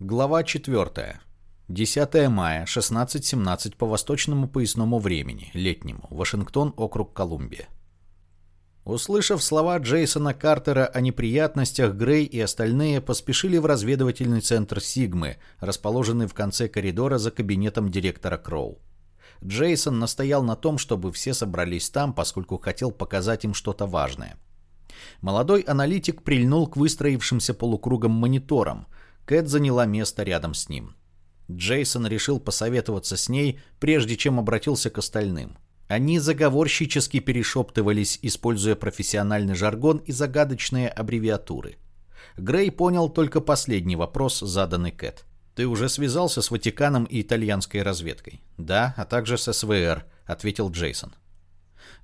Глава 4. 10 мая, 16.17 по восточному поясному времени, летнему, Вашингтон, округ Колумбия. Услышав слова Джейсона Картера о неприятностях, Грей и остальные поспешили в разведывательный центр Сигмы, расположенный в конце коридора за кабинетом директора Кроу. Джейсон настоял на том, чтобы все собрались там, поскольку хотел показать им что-то важное. Молодой аналитик прильнул к выстроившимся полукругом мониторам – Кэт заняла место рядом с ним. Джейсон решил посоветоваться с ней, прежде чем обратился к остальным. Они заговорщически перешептывались, используя профессиональный жаргон и загадочные аббревиатуры. Грей понял только последний вопрос, заданный Кэт. «Ты уже связался с Ватиканом и итальянской разведкой?» «Да, а также с СВР», — ответил Джейсон.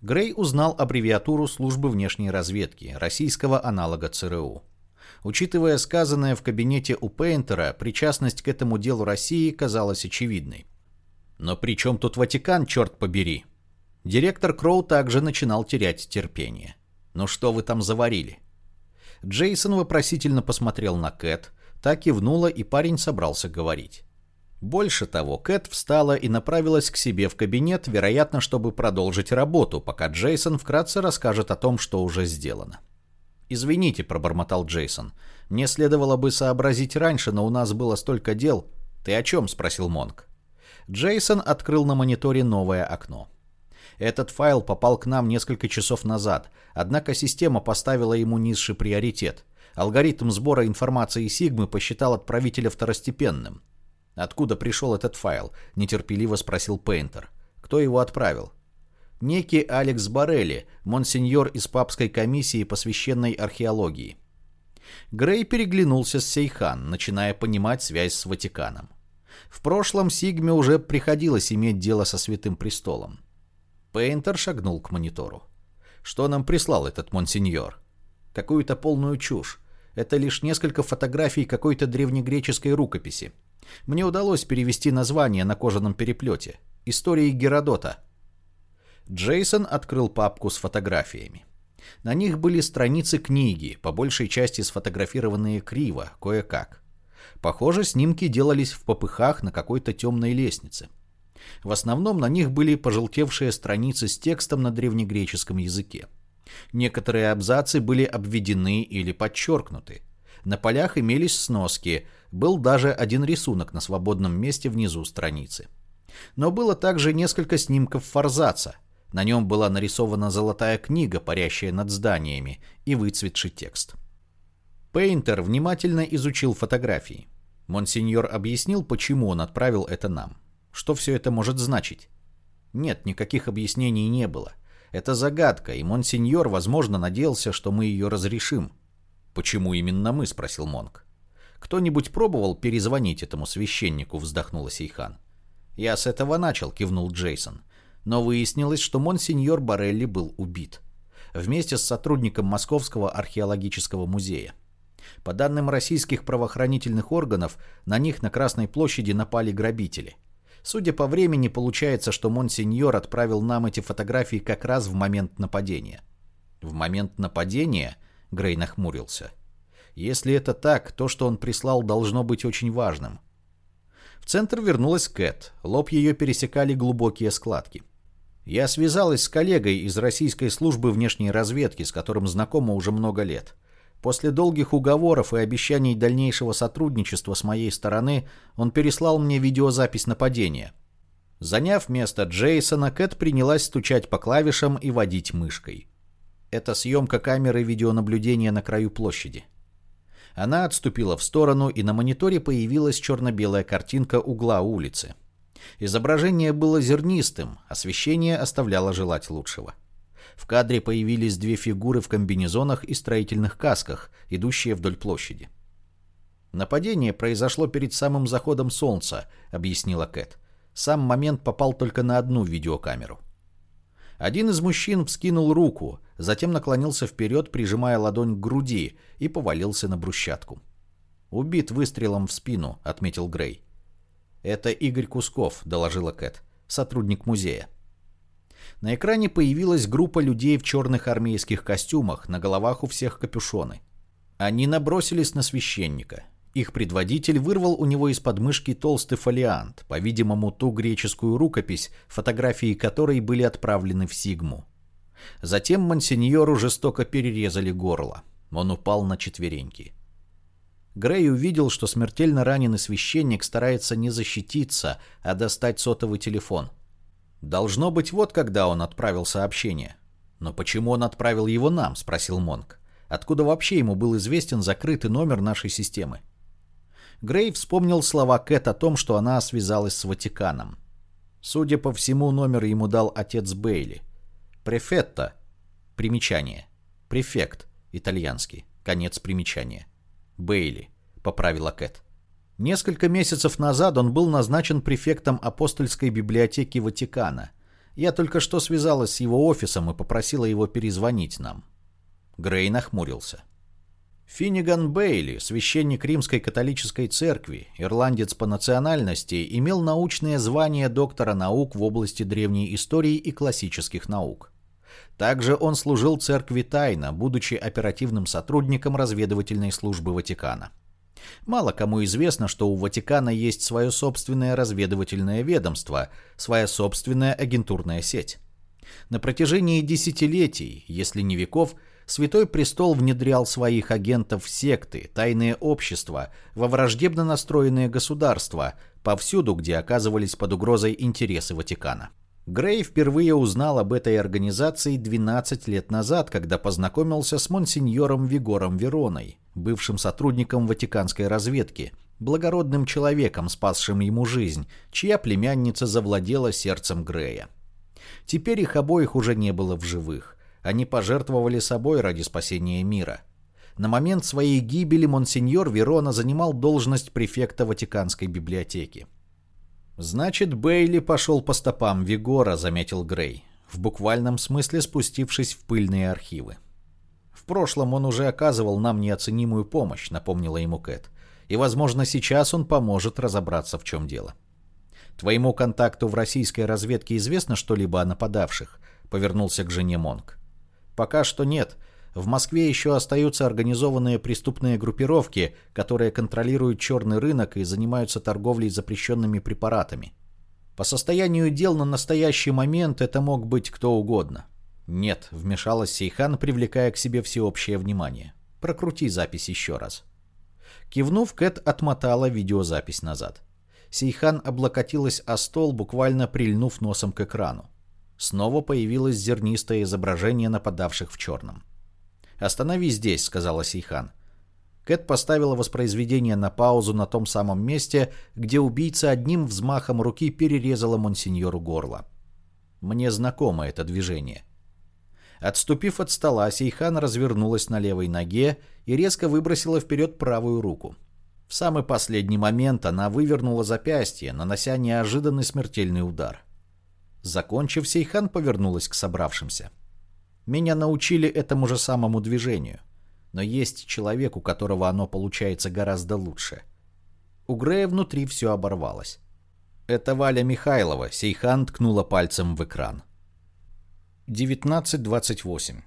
Грей узнал аббревиатуру службы внешней разведки, российского аналога ЦРУ. Учитывая сказанное в кабинете у Пейнтера, причастность к этому делу России казалась очевидной. Но при чем тут Ватикан, черт побери? Директор Кроу также начинал терять терпение. «Ну что вы там заварили?» Джейсон вопросительно посмотрел на Кэт, так кивнула, и парень собрался говорить. Больше того, Кэт встала и направилась к себе в кабинет, вероятно, чтобы продолжить работу, пока Джейсон вкратце расскажет о том, что уже сделано. «Извините», — пробормотал Джейсон. «Мне следовало бы сообразить раньше, но у нас было столько дел». «Ты о чем?» — спросил Монк. Джейсон открыл на мониторе новое окно. Этот файл попал к нам несколько часов назад, однако система поставила ему низший приоритет. Алгоритм сбора информации Сигмы посчитал отправителя второстепенным. «Откуда пришел этот файл?» – нетерпеливо спросил Пейнтер. «Кто его отправил?» Некий Алекс Барелли, монсеньор из папской комиссии по священной археологии. Грей переглянулся с Сейхан, начиная понимать связь с Ватиканом. В прошлом Сигме уже приходилось иметь дело со Святым Престолом. Пейнтер шагнул к монитору. Что нам прислал этот монсеньор? Какую-то полную чушь. Это лишь несколько фотографий какой-то древнегреческой рукописи. Мне удалось перевести название на кожаном переплете. Истории Геродота. Джейсон открыл папку с фотографиями. На них были страницы книги, по большей части сфотографированные криво, кое-как. Похоже, снимки делались в попыхах на какой-то темной лестнице. В основном на них были пожелтевшие страницы с текстом на древнегреческом языке. Некоторые абзацы были обведены или подчеркнуты. На полях имелись сноски, был даже один рисунок на свободном месте внизу страницы. Но было также несколько снимков форзаца – на нем была нарисована золотая книга, парящая над зданиями, и выцветший текст. Пейнтер внимательно изучил фотографии. Монсеньор объяснил, почему он отправил это нам. Что все это может значить? Нет, никаких объяснений не было. Это загадка, и Монсеньор, возможно, надеялся, что мы ее разрешим. «Почему именно мы?» – спросил Монк. «Кто-нибудь пробовал перезвонить этому священнику?» – вздохнула Сейхан. «Я с этого начал», – кивнул Джейсон но выяснилось, что монсеньор Барелли был убит. Вместе с сотрудником Московского археологического музея. По данным российских правоохранительных органов, на них на Красной площади напали грабители. Судя по времени, получается, что монсеньор отправил нам эти фотографии как раз в момент нападения. В момент нападения? Грей нахмурился. Если это так, то, что он прислал, должно быть очень важным. В центр вернулась Кэт. Лоб ее пересекали глубокие складки. Я связалась с коллегой из российской службы внешней разведки, с которым знакома уже много лет. После долгих уговоров и обещаний дальнейшего сотрудничества с моей стороны, он переслал мне видеозапись нападения. Заняв место Джейсона, Кэт принялась стучать по клавишам и водить мышкой. Это съемка камеры видеонаблюдения на краю площади. Она отступила в сторону, и на мониторе появилась черно-белая картинка угла улицы. Изображение было зернистым, освещение оставляло желать лучшего. В кадре появились две фигуры в комбинезонах и строительных касках, идущие вдоль площади. «Нападение произошло перед самым заходом солнца», — объяснила Кэт. Сам момент попал только на одну видеокамеру. Один из мужчин вскинул руку, затем наклонился вперед, прижимая ладонь к груди, и повалился на брусчатку. «Убит выстрелом в спину», — отметил Грей. «Это Игорь Кусков», — доложила Кэт, — «сотрудник музея». На экране появилась группа людей в черных армейских костюмах, на головах у всех капюшоны. Они набросились на священника. Их предводитель вырвал у него из подмышки толстый фолиант, по-видимому, ту греческую рукопись, фотографии которой были отправлены в Сигму. Затем мансиньору жестоко перерезали горло. Он упал на четвереньки. Грей увидел, что смертельно раненый священник старается не защититься, а достать сотовый телефон. Должно быть, вот когда он отправил сообщение. «Но почему он отправил его нам?» – спросил Монк. «Откуда вообще ему был известен закрытый номер нашей системы?» Грей вспомнил слова Кэт о том, что она связалась с Ватиканом. Судя по всему, номер ему дал отец Бейли. Префетто. Примечание. Префект. Итальянский. Конец примечания. Бейли. Поправила Кэт. Несколько месяцев назад он был назначен префектом апостольской библиотеки Ватикана. Я только что связалась с его офисом и попросила его перезвонить нам. Грей нахмурился. Финниган Бейли, священник Римской католической церкви, ирландец по национальности, имел научное звание доктора наук в области древней истории и классических наук. Также он служил церкви тайно, будучи оперативным сотрудником разведывательной службы Ватикана. Мало кому известно, что у Ватикана есть свое собственное разведывательное ведомство, своя собственная агентурная сеть. На протяжении десятилетий, если не веков, Святой Престол внедрял своих агентов в секты, тайные общества, во враждебно настроенные государства, повсюду, где оказывались под угрозой интересы Ватикана. Грей впервые узнал об этой организации 12 лет назад, когда познакомился с монсеньором Вигором Вероной, бывшим сотрудником ватиканской разведки, благородным человеком, спасшим ему жизнь, чья племянница завладела сердцем Грея. Теперь их обоих уже не было в живых. Они пожертвовали собой ради спасения мира. На момент своей гибели монсеньор Верона занимал должность префекта Ватиканской библиотеки. «Значит, Бейли пошел по стопам Вигора», — заметил Грей, в буквальном смысле спустившись в пыльные архивы. «В прошлом он уже оказывал нам неоценимую помощь», — напомнила ему Кэт. «И, возможно, сейчас он поможет разобраться, в чем дело». «Твоему контакту в российской разведке известно что-либо о нападавших?» — повернулся к жене Монг. Пока что нет. В Москве еще остаются организованные преступные группировки, которые контролируют черный рынок и занимаются торговлей запрещенными препаратами. По состоянию дел на настоящий момент это мог быть кто угодно. Нет, вмешалась Сейхан, привлекая к себе всеобщее внимание. Прокрути запись еще раз. Кивнув, Кэт отмотала видеозапись назад. Сейхан облокотилась о стол, буквально прильнув носом к экрану. Снова появилось зернистое изображение нападавших в черном. «Останови здесь», — сказала Сейхан. Кэт поставила воспроизведение на паузу на том самом месте, где убийца одним взмахом руки перерезала монсеньору горло. Мне знакомо это движение. Отступив от стола, Сейхан развернулась на левой ноге и резко выбросила вперед правую руку. В самый последний момент она вывернула запястье, нанося неожиданный смертельный удар. Закончив, Сейхан повернулась к собравшимся. Меня научили этому же самому движению. Но есть человек, у которого оно получается гораздо лучше. У Грея внутри все оборвалось. Это Валя Михайлова, Сейхан ткнула пальцем в экран. 19.28.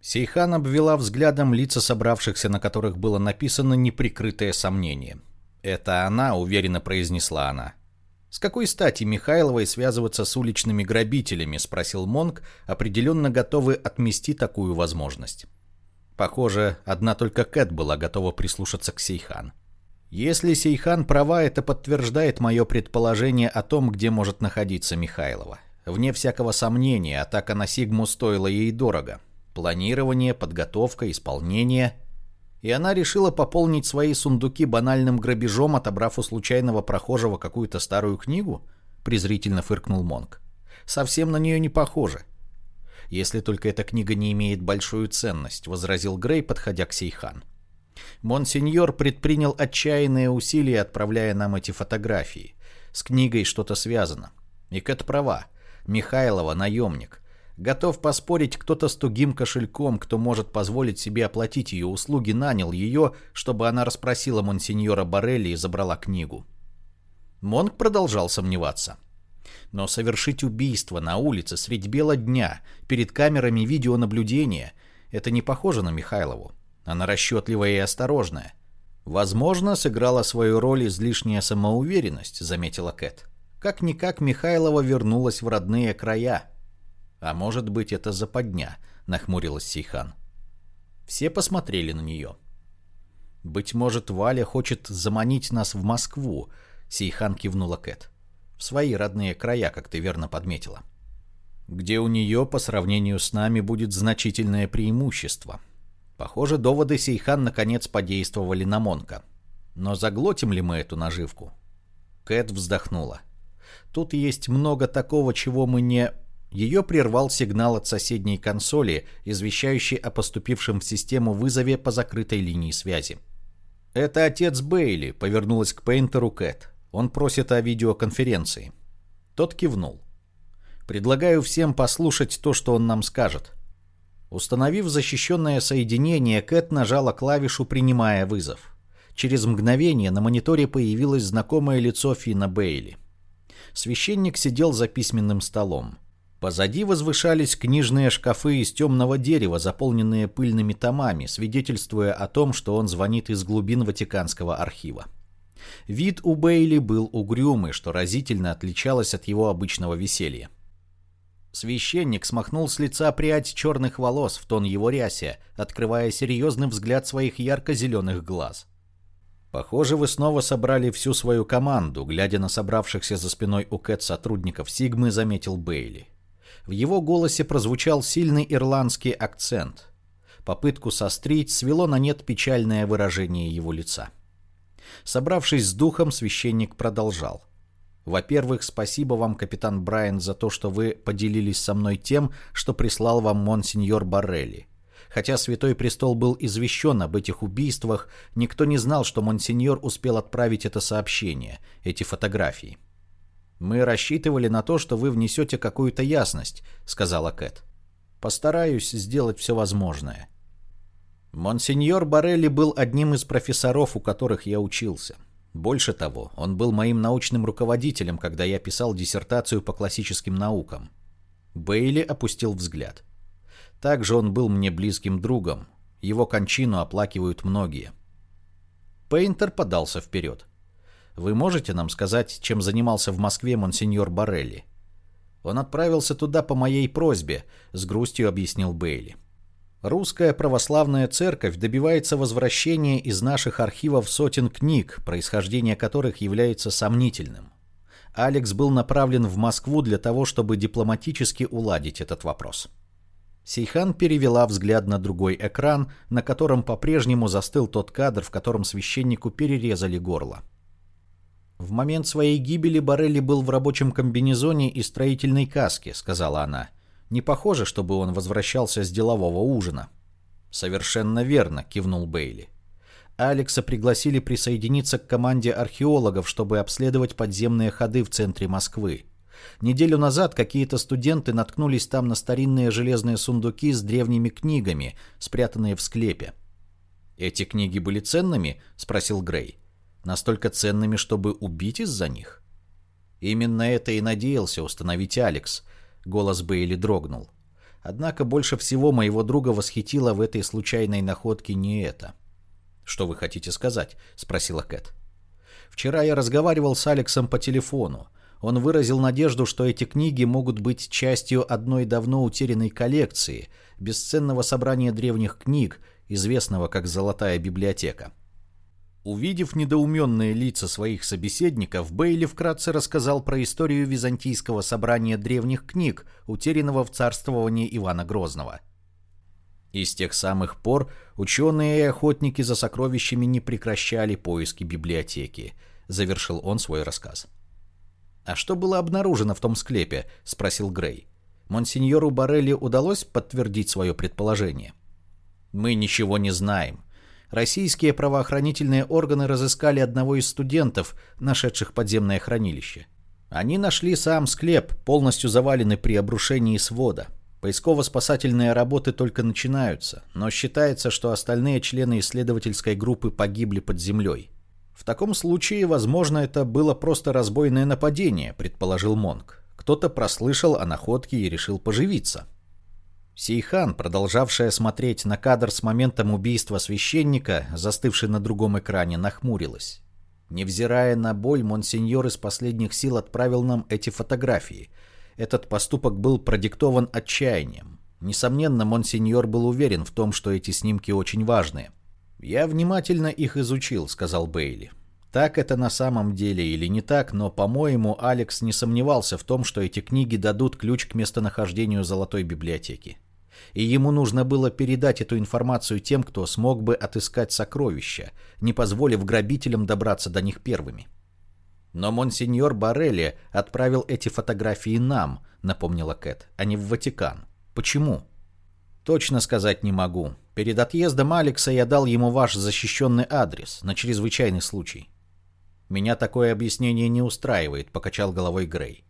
Сейхан обвела взглядом лица собравшихся, на которых было написано неприкрытое сомнение. «Это она», — уверенно произнесла она. «С какой стати Михайловой связываться с уличными грабителями?» – спросил Монк, определенно готовый отмести такую возможность. Похоже, одна только Кэт была готова прислушаться к Сейхан. Если Сейхан права, это подтверждает мое предположение о том, где может находиться Михайлова. Вне всякого сомнения, атака на Сигму стоила ей дорого. Планирование, подготовка, исполнение и она решила пополнить свои сундуки банальным грабежом, отобрав у случайного прохожего какую-то старую книгу? Презрительно фыркнул Монк. Совсем на нее не похоже. Если только эта книга не имеет большую ценность, возразил Грей, подходя к Сейхан. Монсеньор предпринял отчаянные усилия, отправляя нам эти фотографии. С книгой что-то связано. И Кэт права. Михайлова наемник. Готов поспорить, кто-то с тугим кошельком, кто может позволить себе оплатить ее услуги, нанял ее, чтобы она расспросила монсеньора Борелли и забрала книгу. Монк продолжал сомневаться. Но совершить убийство на улице средь бела дня, перед камерами видеонаблюдения, это не похоже на Михайлову. Она расчетливая и осторожная. «Возможно, сыграла свою роль излишняя самоуверенность», — заметила Кэт. «Как-никак Михайлова вернулась в родные края». «А может быть, это западня», — нахмурилась Сейхан. Все посмотрели на нее. «Быть может, Валя хочет заманить нас в Москву», — Сейхан кивнула Кэт. «В свои родные края, как ты верно подметила. Где у нее, по сравнению с нами, будет значительное преимущество». Похоже, доводы Сейхан наконец подействовали на Монка. Но заглотим ли мы эту наживку? Кэт вздохнула. Тут есть много такого, чего мы не... Ее прервал сигнал от соседней консоли, извещающий о поступившем в систему вызове по закрытой линии связи. «Это отец Бейли», — повернулась к Пейнтеру Кэт. «Он просит о видеоконференции». Тот кивнул. «Предлагаю всем послушать то, что он нам скажет». Установив защищенное соединение, Кэт нажала клавишу, принимая вызов. Через мгновение на мониторе появилось знакомое лицо Фина Бейли. Священник сидел за письменным столом. Позади возвышались книжные шкафы из темного дерева, заполненные пыльными томами, свидетельствуя о том, что он звонит из глубин Ватиканского архива. Вид у Бейли был угрюмый, что разительно отличалось от его обычного веселья. Священник смахнул с лица прядь черных волос в тон его рясе, открывая серьезный взгляд своих ярко-зеленых глаз. «Похоже, вы снова собрали всю свою команду», глядя на собравшихся за спиной у Кэт сотрудников Сигмы, заметил Бейли. В его голосе прозвучал сильный ирландский акцент. Попытку сострить свело на нет печальное выражение его лица. Собравшись с духом, священник продолжал. Во-первых, спасибо вам, капитан Брайан, за то, что вы поделились со мной тем, что прислал вам монсеньор Баррелли. Хотя Святой Престол был извещен об этих убийствах, никто не знал, что монсеньор успел отправить это сообщение, эти фотографии. «Мы рассчитывали на то, что вы внесете какую-то ясность», — сказала Кэт. «Постараюсь сделать все возможное». Монсеньор Барелли был одним из профессоров, у которых я учился. Больше того, он был моим научным руководителем, когда я писал диссертацию по классическим наукам. Бейли опустил взгляд. Также он был мне близким другом. Его кончину оплакивают многие. Пейнтер подался вперед. «Вы можете нам сказать, чем занимался в Москве монсеньор Барелли?» «Он отправился туда по моей просьбе», — с грустью объяснил Бейли. Русская православная церковь добивается возвращения из наших архивов сотен книг, происхождение которых является сомнительным. Алекс был направлен в Москву для того, чтобы дипломатически уладить этот вопрос. Сейхан перевела взгляд на другой экран, на котором по-прежнему застыл тот кадр, в котором священнику перерезали горло. «В момент своей гибели Барелли был в рабочем комбинезоне и строительной каске», — сказала она. — не похоже, чтобы он возвращался с делового ужина. «Совершенно верно», — кивнул Бейли. Алекса пригласили присоединиться к команде археологов, чтобы обследовать подземные ходы в центре Москвы. Неделю назад какие-то студенты наткнулись там на старинные железные сундуки с древними книгами, спрятанные в склепе. «Эти книги были ценными?» — спросил Грей. «Настолько ценными, чтобы убить из-за них?» Именно это и надеялся установить Алекс, Голос Бейли дрогнул. Однако больше всего моего друга восхитило в этой случайной находке не это. «Что вы хотите сказать?» — спросила Кэт. «Вчера я разговаривал с Алексом по телефону. Он выразил надежду, что эти книги могут быть частью одной давно утерянной коллекции, бесценного собрания древних книг, известного как «Золотая библиотека». Увидев недоуменные лица своих собеседников, Бейли вкратце рассказал про историю византийского собрания древних книг, утерянного в царствовании Ивана Грозного. И с тех самых пор ученые и охотники за сокровищами не прекращали поиски библиотеки, завершил он свой рассказ. «А что было обнаружено в том склепе?» – спросил Грей. Монсеньору Барелли удалось подтвердить свое предположение. «Мы ничего не знаем», российские правоохранительные органы разыскали одного из студентов, нашедших подземное хранилище. Они нашли сам склеп, полностью заваленный при обрушении свода. Поисково-спасательные работы только начинаются, но считается, что остальные члены исследовательской группы погибли под землей. В таком случае, возможно, это было просто разбойное нападение, предположил Монк. Кто-то прослышал о находке и решил поживиться. Сейхан, продолжавшая смотреть на кадр с моментом убийства священника, застывший на другом экране, нахмурилась. Невзирая на боль, монсеньор из последних сил отправил нам эти фотографии. Этот поступок был продиктован отчаянием. Несомненно, монсеньор был уверен в том, что эти снимки очень важные. «Я внимательно их изучил», — сказал Бейли. Так это на самом деле или не так, но, по-моему, Алекс не сомневался в том, что эти книги дадут ключ к местонахождению Золотой библиотеки. И ему нужно было передать эту информацию тем, кто смог бы отыскать сокровища, не позволив грабителям добраться до них первыми. «Но монсеньор Барелли отправил эти фотографии нам», — напомнила Кэт, — «а не в Ватикан. Почему?» «Точно сказать не могу. Перед отъездом Алекса я дал ему ваш защищенный адрес на чрезвычайный случай. «Меня такое объяснение не устраивает», — покачал головой Грей.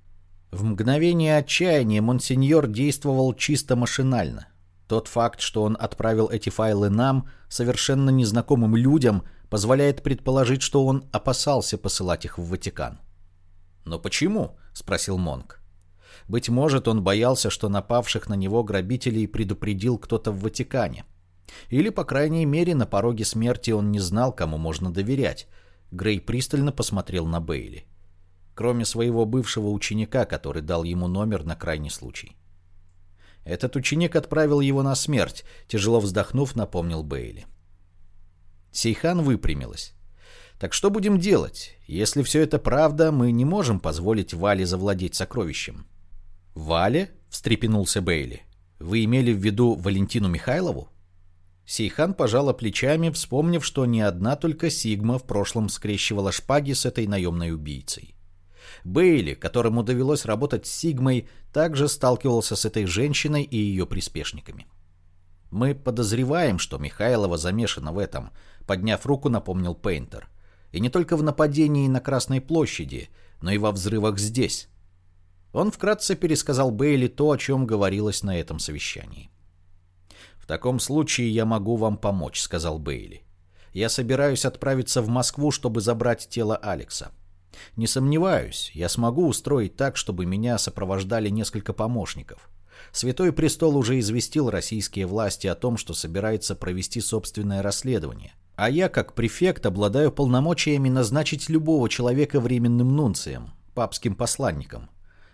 В мгновение отчаяния Монсеньор действовал чисто машинально. Тот факт, что он отправил эти файлы нам, совершенно незнакомым людям, позволяет предположить, что он опасался посылать их в Ватикан. «Но почему?» — спросил Монк. Быть может, он боялся, что напавших на него грабителей предупредил кто-то в Ватикане. Или, по крайней мере, на пороге смерти он не знал, кому можно доверять — Грей пристально посмотрел на Бейли. Кроме своего бывшего ученика, который дал ему номер на крайний случай. Этот ученик отправил его на смерть, тяжело вздохнув, напомнил Бейли. Сейхан выпрямилась. Так что будем делать? Если все это правда, мы не можем позволить Вале завладеть сокровищем. Вале? встрепенулся Бейли. Вы имели в виду Валентину Михайлову? Сейхан пожала плечами, вспомнив, что не одна только Сигма в прошлом скрещивала шпаги с этой наемной убийцей. Бейли, которому довелось работать с Сигмой, также сталкивался с этой женщиной и ее приспешниками. «Мы подозреваем, что Михайлова замешана в этом», — подняв руку, напомнил Пейнтер. «И не только в нападении на Красной площади, но и во взрывах здесь». Он вкратце пересказал Бейли то, о чем говорилось на этом совещании. «В таком случае я могу вам помочь», — сказал Бейли. «Я собираюсь отправиться в Москву, чтобы забрать тело Алекса. Не сомневаюсь, я смогу устроить так, чтобы меня сопровождали несколько помощников. Святой Престол уже известил российские власти о том, что собирается провести собственное расследование. А я, как префект, обладаю полномочиями назначить любого человека временным нунцием, папским посланником.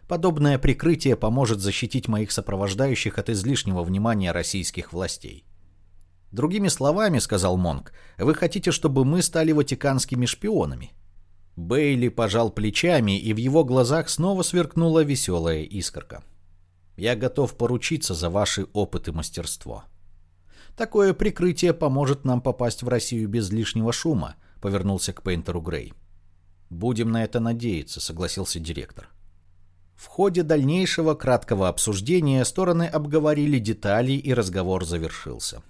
Подобное прикрытие поможет защитить моих сопровождающих от излишнего внимания российских властей. Другими словами, сказал Монк, вы хотите, чтобы мы стали ватиканскими шпионами? Бейли пожал плечами, и в его глазах снова сверкнула веселая искорка. Я готов поручиться за ваши опыт и мастерство. Такое прикрытие поможет нам попасть в Россию без лишнего шума, повернулся к Пейнтеру Грей. Будем на это надеяться, согласился директор. В ходе дальнейшего краткого обсуждения стороны обговорили детали и разговор завершился.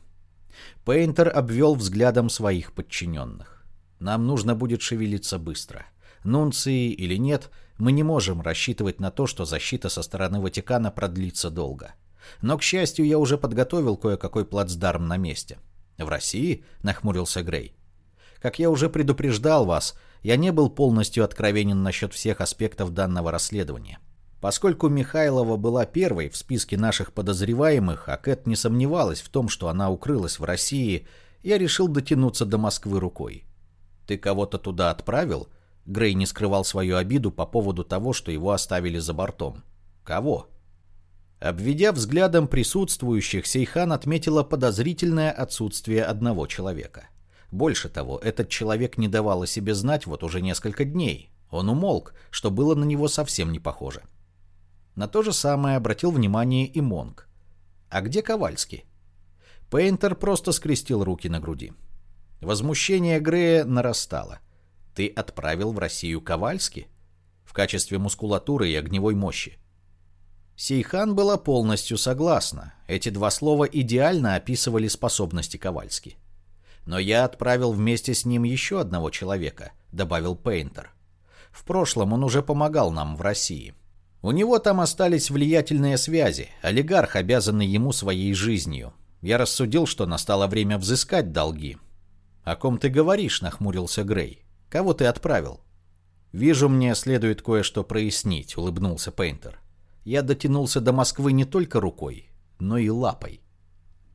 Пейнтер обвел взглядом своих подчиненных. «Нам нужно будет шевелиться быстро. Нунции или нет, мы не можем рассчитывать на то, что защита со стороны Ватикана продлится долго. Но, к счастью, я уже подготовил кое-какой плацдарм на месте. В России?» — нахмурился Грей. «Как я уже предупреждал вас, я не был полностью откровенен насчет всех аспектов данного расследования. Поскольку Михайлова была первой в списке наших подозреваемых, а Кэт не сомневалась в том, что она укрылась в России, я решил дотянуться до Москвы рукой. «Ты кого-то туда отправил?» Грей не скрывал свою обиду по поводу того, что его оставили за бортом. «Кого?» Обведя взглядом присутствующих, Сейхан отметила подозрительное отсутствие одного человека. Больше того, этот человек не давал о себе знать вот уже несколько дней. Он умолк, что было на него совсем не похоже. — на то же самое обратил внимание и Монг. А где Ковальский? Пейнтер просто скрестил руки на груди. Возмущение Грея нарастало. Ты отправил в Россию Ковальски? В качестве мускулатуры и огневой мощи. Сейхан была полностью согласна. Эти два слова идеально описывали способности Ковальски. Но я отправил вместе с ним еще одного человека, добавил Пейнтер. В прошлом он уже помогал нам в России. У него там остались влиятельные связи, олигарх, обязанный ему своей жизнью. Я рассудил, что настало время взыскать долги. «О ком ты говоришь?» — нахмурился Грей. «Кого ты отправил?» «Вижу, мне следует кое-что прояснить», — улыбнулся Пейнтер. «Я дотянулся до Москвы не только рукой, но и лапой.